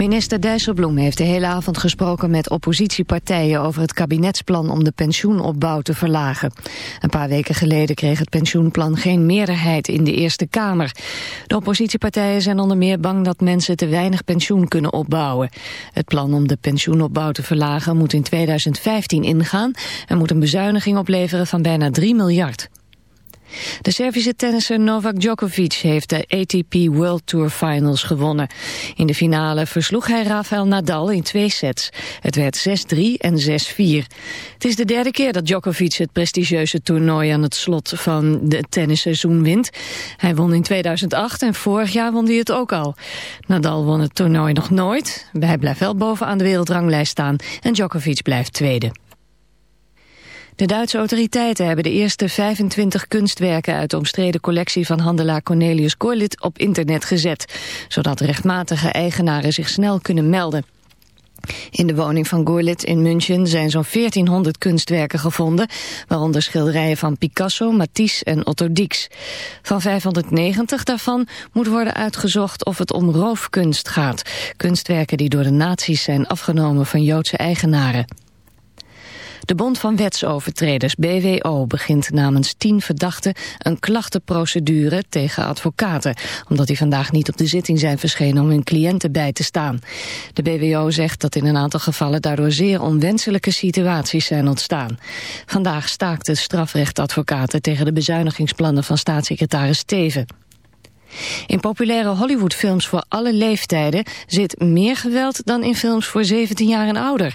Minister Dijsselbloem heeft de hele avond gesproken met oppositiepartijen over het kabinetsplan om de pensioenopbouw te verlagen. Een paar weken geleden kreeg het pensioenplan geen meerderheid in de Eerste Kamer. De oppositiepartijen zijn onder meer bang dat mensen te weinig pensioen kunnen opbouwen. Het plan om de pensioenopbouw te verlagen moet in 2015 ingaan en moet een bezuiniging opleveren van bijna 3 miljard. De Servische tennisser Novak Djokovic heeft de ATP World Tour Finals gewonnen. In de finale versloeg hij Rafael Nadal in twee sets. Het werd 6-3 en 6-4. Het is de derde keer dat Djokovic het prestigieuze toernooi aan het slot van het tennisseizoen wint. Hij won in 2008 en vorig jaar won hij het ook al. Nadal won het toernooi nog nooit. Hij blijft wel bovenaan de wereldranglijst staan en Djokovic blijft tweede. De Duitse autoriteiten hebben de eerste 25 kunstwerken uit de omstreden collectie van handelaar Cornelius Corlit op internet gezet, zodat rechtmatige eigenaren zich snel kunnen melden. In de woning van Gorlit in München zijn zo'n 1400 kunstwerken gevonden, waaronder schilderijen van Picasso, Matisse en Otto Dix. Van 590 daarvan moet worden uitgezocht of het om roofkunst gaat, kunstwerken die door de nazi's zijn afgenomen van Joodse eigenaren. De Bond van Wetsovertreders, BWO, begint namens tien verdachten een klachtenprocedure tegen advocaten, omdat die vandaag niet op de zitting zijn verschenen om hun cliënten bij te staan. De BWO zegt dat in een aantal gevallen daardoor zeer onwenselijke situaties zijn ontstaan. Vandaag staakten strafrechtadvocaten tegen de bezuinigingsplannen van staatssecretaris Steven. In populaire Hollywoodfilms voor alle leeftijden zit meer geweld dan in films voor 17 jaar en ouder.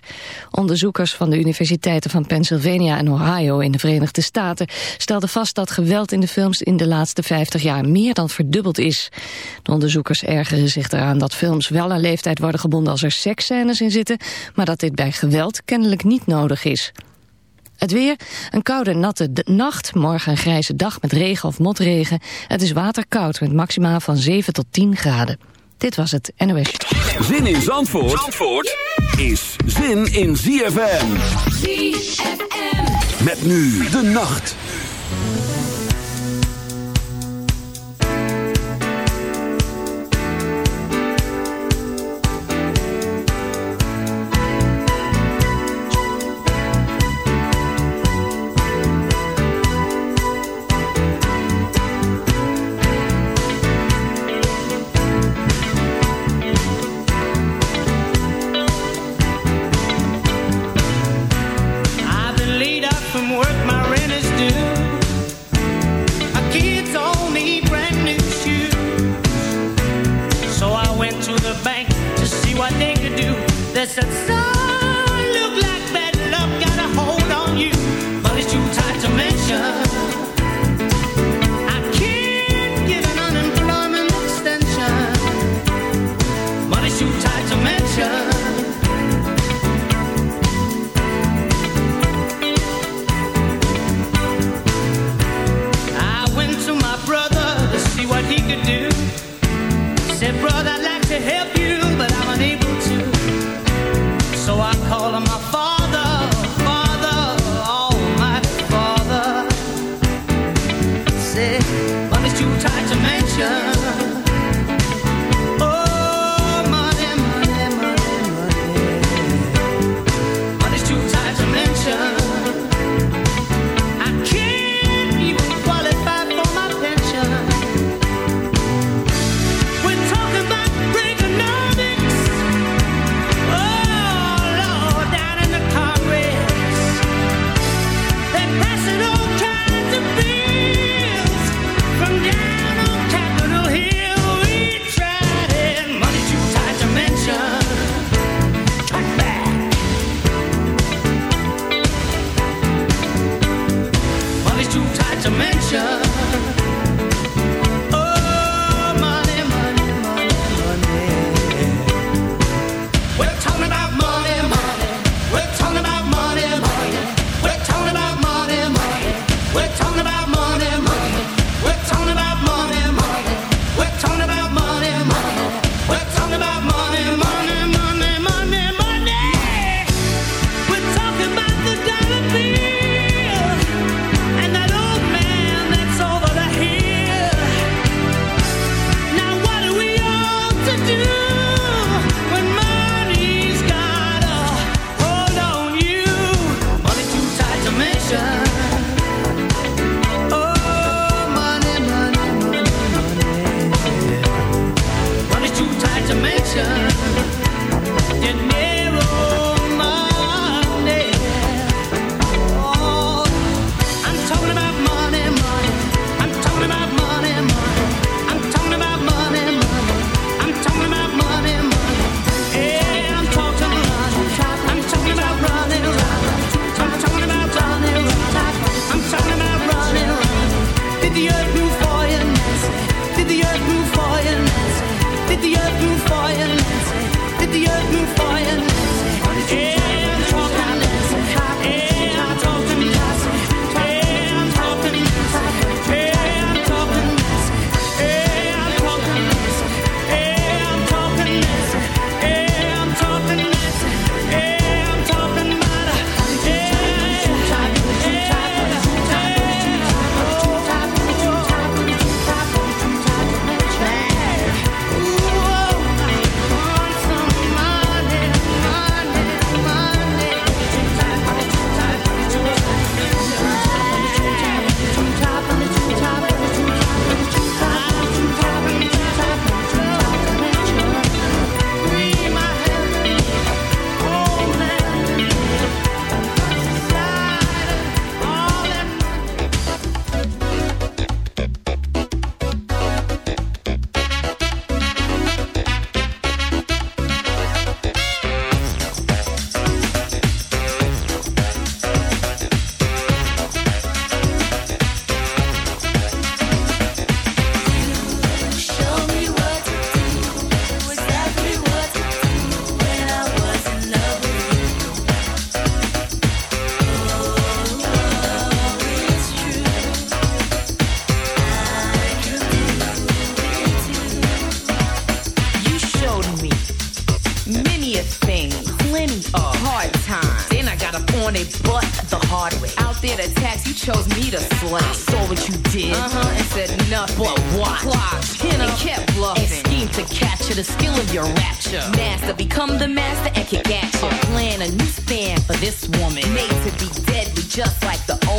Onderzoekers van de universiteiten van Pennsylvania en Ohio in de Verenigde Staten stelden vast dat geweld in de films in de laatste 50 jaar meer dan verdubbeld is. De onderzoekers ergeren zich eraan dat films wel aan leeftijd worden gebonden als er seksscènes in zitten, maar dat dit bij geweld kennelijk niet nodig is. Het weer, een koude natte nacht, morgen een grijze dag met regen of motregen. Het is waterkoud met maxima van 7 tot 10 graden. Dit was het NOS. Zin in Zandvoort, Zandvoort is zin in ZFM. ZFM. Met nu de nacht.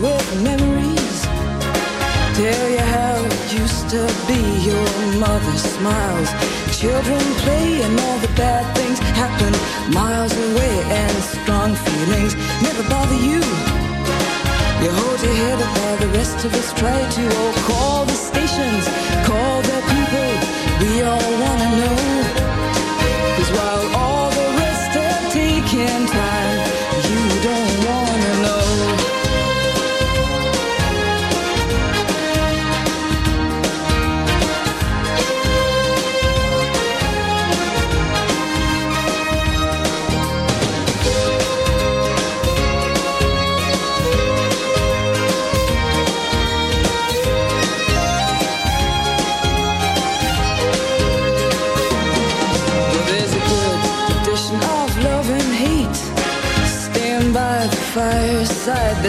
with memories. Tell you how it used to be Your mother smiles. Children play and all the bad things happen Miles away and strong feelings Never bother you. You hold your head up while the rest of us try to Oh, call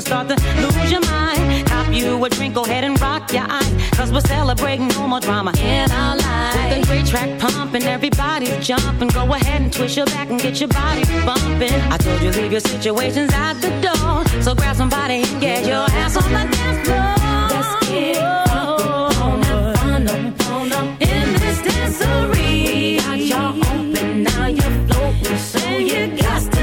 and start to lose your mind. Cop you a drink, go ahead and rock your eye. Cause we're celebrating no more drama in our lives. With the great track pumping, everybody's jumping. Go ahead and twist your back and get your body bumping. I told you leave your situations out the door. So grab somebody and get your ass on the dance floor. Let's get on up, on up, on up. In this dancery. Got y'all open, now you're floating. So you got to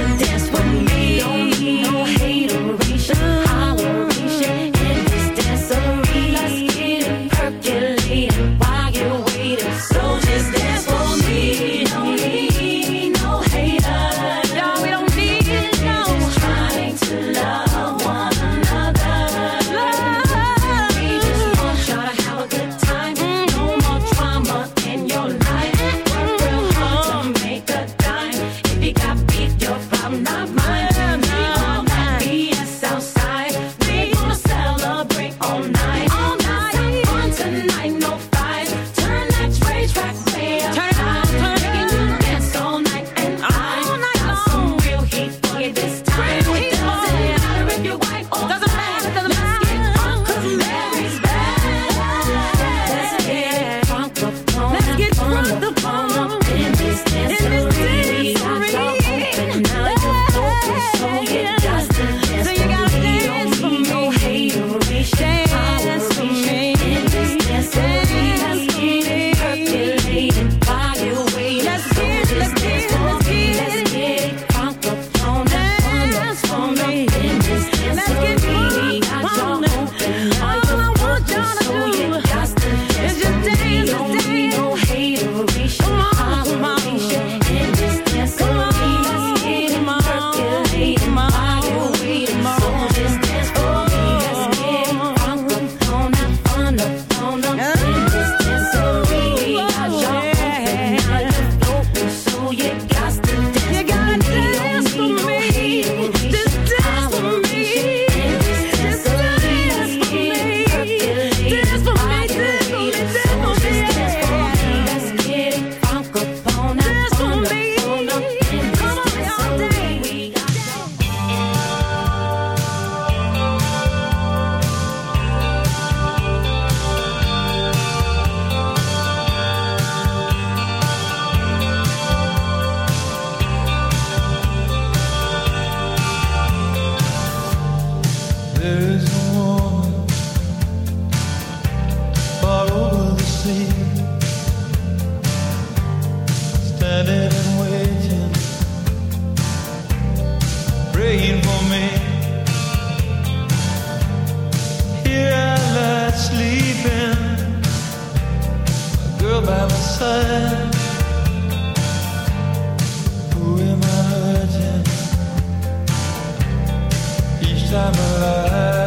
I'm alive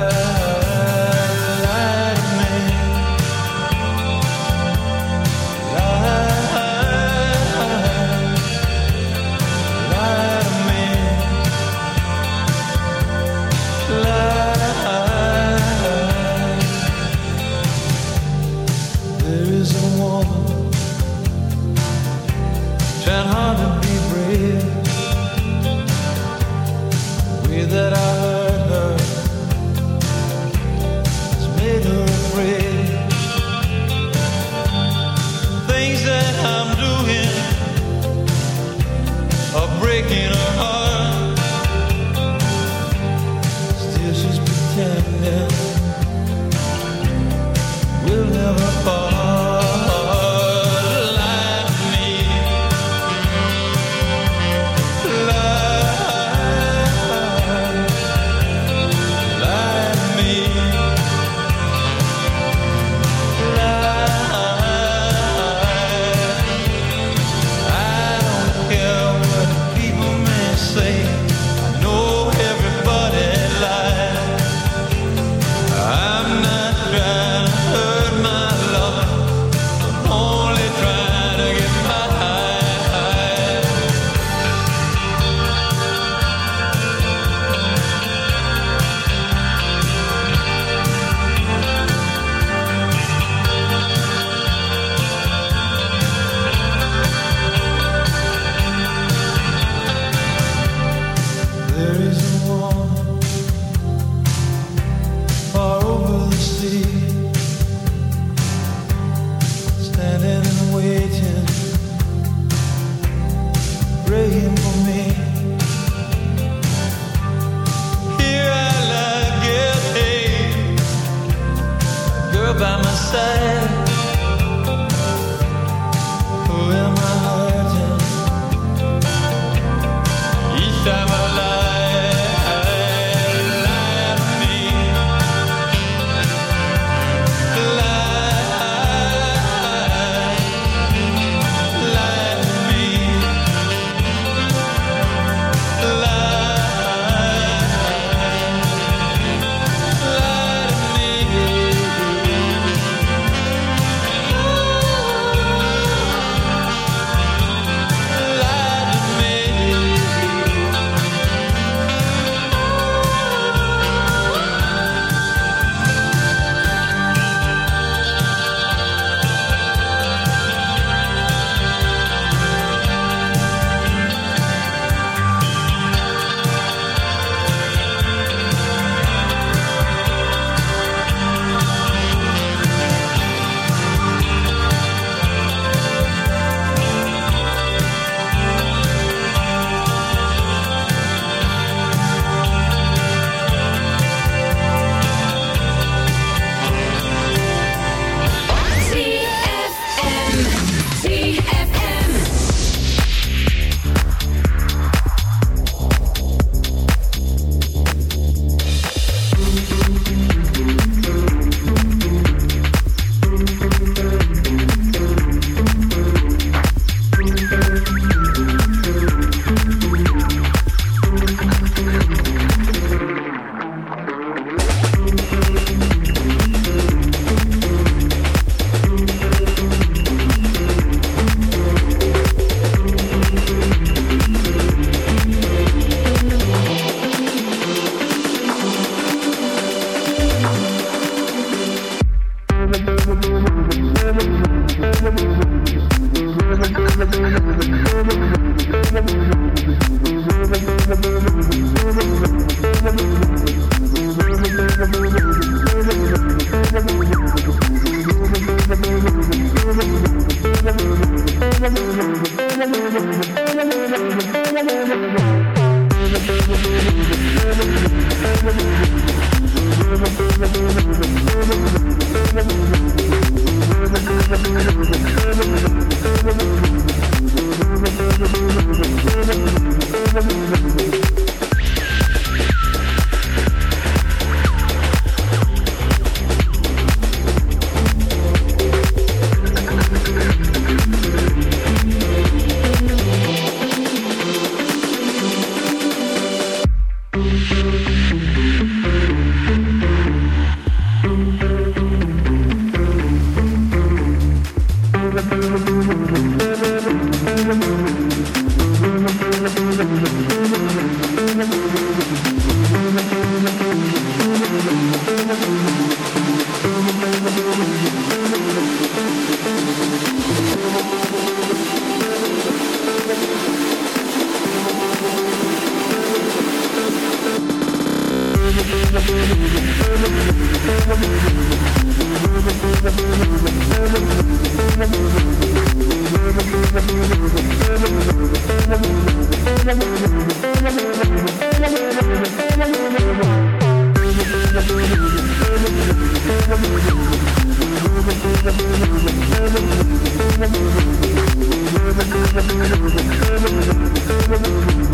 Thank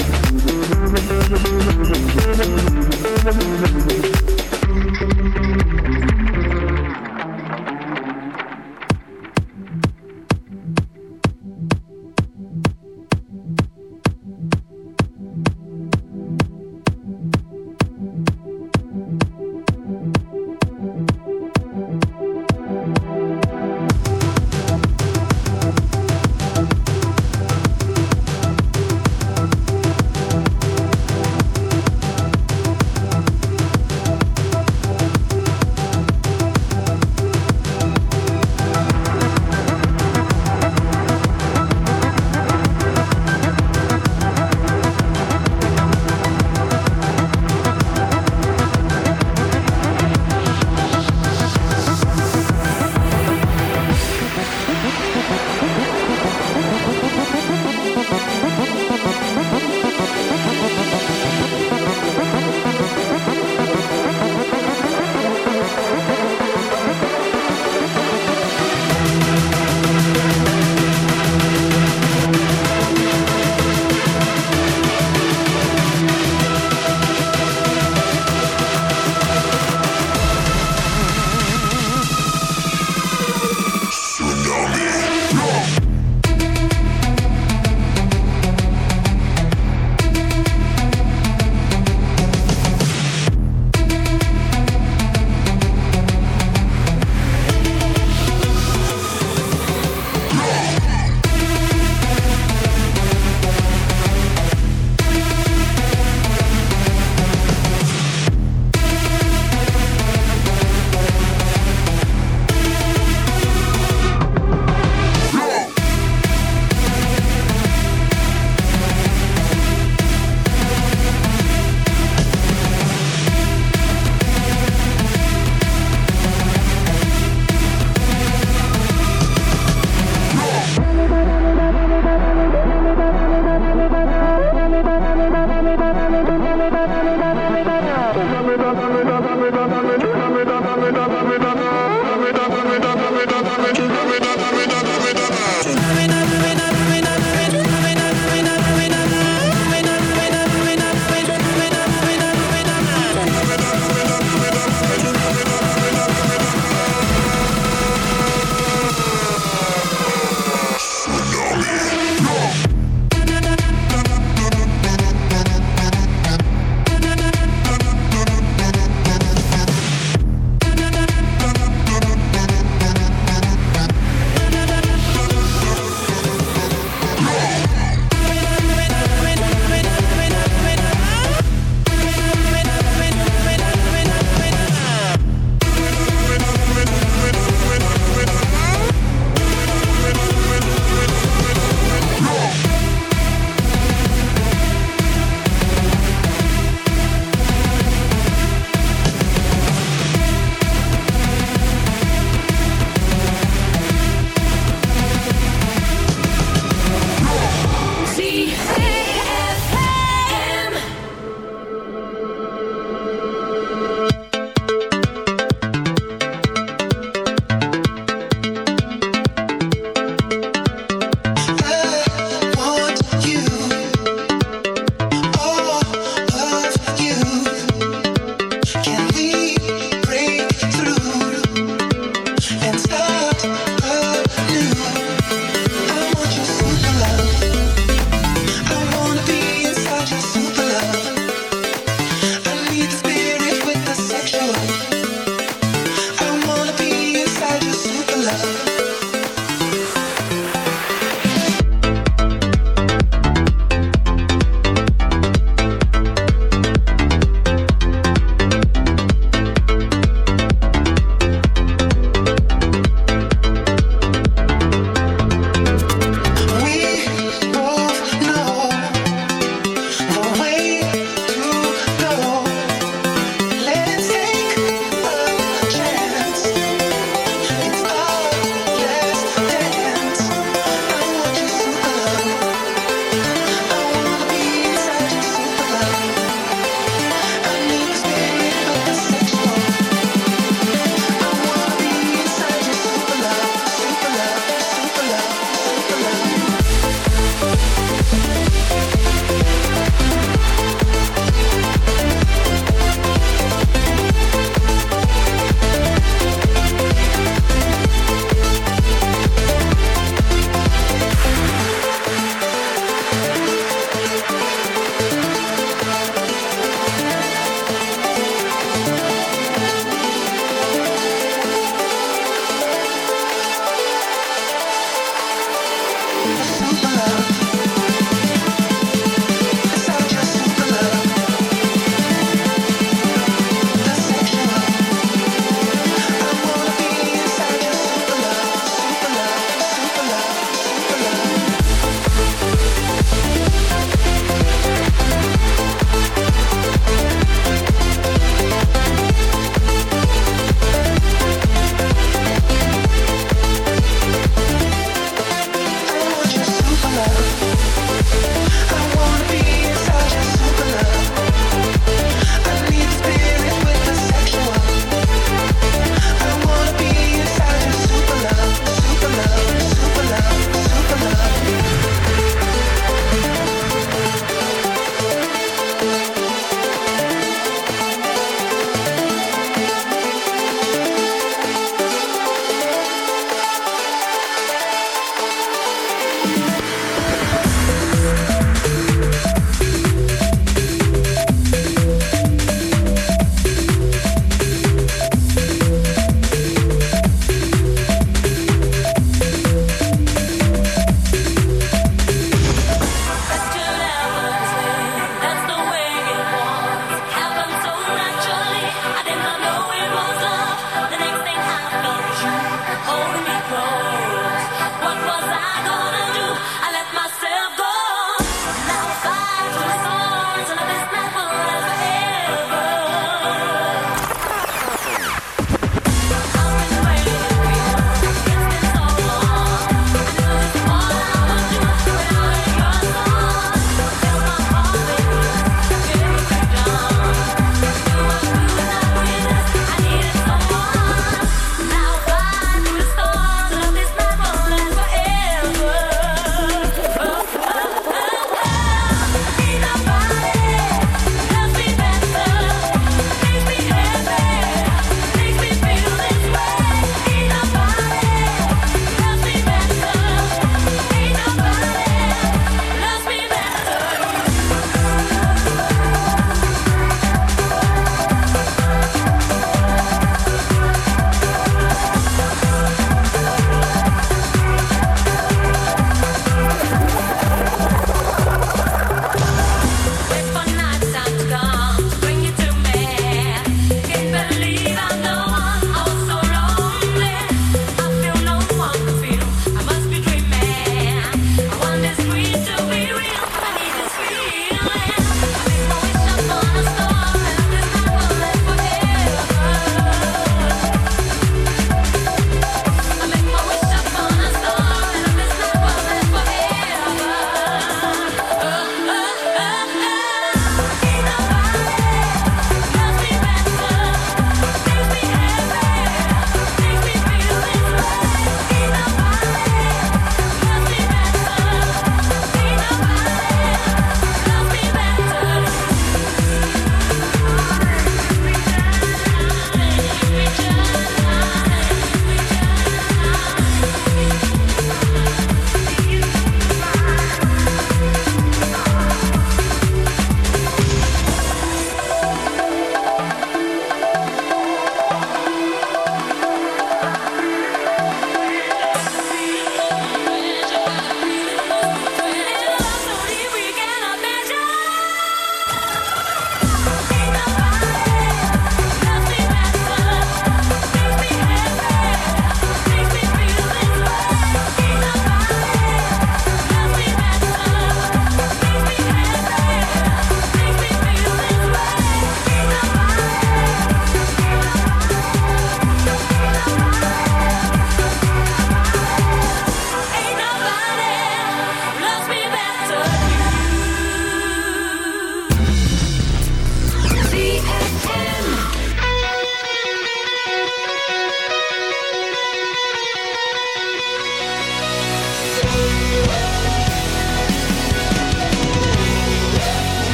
Thank